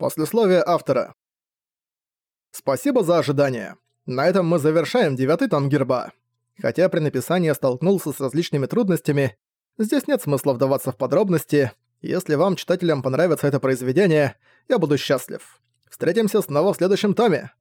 Послесловие автора. Спасибо за ожидание. На этом мы завершаем девятый том герба. Хотя при написании столкнулся с различными трудностями, здесь нет смысла вдаваться в подробности. Если вам, читателям, понравится это произведение, я буду счастлив. Встретимся снова в следующем томе.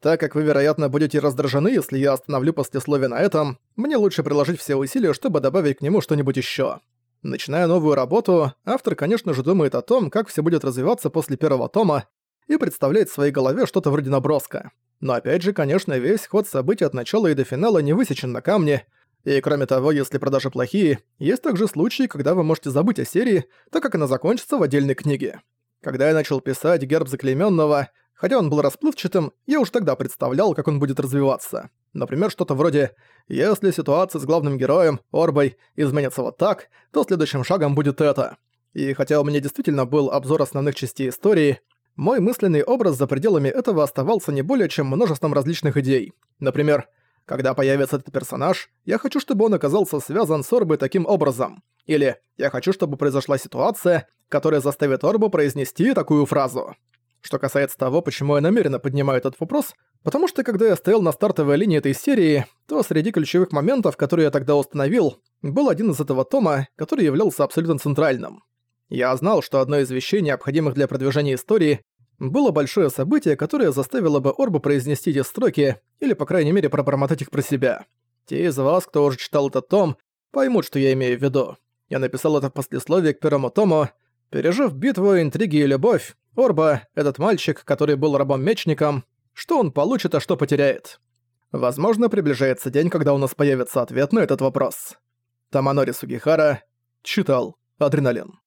Так как вы, вероятно, будете раздражены, если я остановлю послесловие на этом, мне лучше приложить все усилия, чтобы добавить к нему что-нибудь ещё. Начиная новую работу, автор, конечно же, думает о том, как все будет развиваться после первого тома, и представляет в своей голове что-то вроде наброска. Но опять же, конечно, весь ход событий от начала и до финала не высечен на камне, и кроме того, если продажи плохие, есть также случаи, когда вы можете забыть о серии, так как она закончится в отдельной книге. Когда я начал писать «Герб заклеймённого», хотя он был расплывчатым, я уж тогда представлял, как он будет развиваться. Например, что-то вроде «Если ситуация с главным героем, Орбой, изменится вот так, то следующим шагом будет это». И хотя у меня действительно был обзор основных частей истории, мой мысленный образ за пределами этого оставался не более чем множеством различных идей. Например, когда появится этот персонаж, я хочу, чтобы он оказался связан с Орбой таким образом. Или я хочу, чтобы произошла ситуация, которая заставит Орбу произнести такую фразу. Что касается того, почему я намеренно поднимаю этот вопрос, потому что когда я стоял на стартовой линии этой серии, то среди ключевых моментов, которые я тогда установил, был один из этого тома, который являлся абсолютно центральным. Я знал, что одно из вещей, необходимых для продвижения истории, было большое событие, которое заставило бы Орбу произнести эти строки, или, по крайней мере, пробормотать их про себя. Те из вас, кто уже читал этот том, поймут, что я имею в виду. Я написал это в послесловии к первому тому. Пережив битву, интриги и любовь, Орба, этот мальчик, который был рабом-мечником, что он получит, а что потеряет? Возможно, приближается день, когда у нас появится ответ на этот вопрос. Таманори Сугихара читал «Адреналин».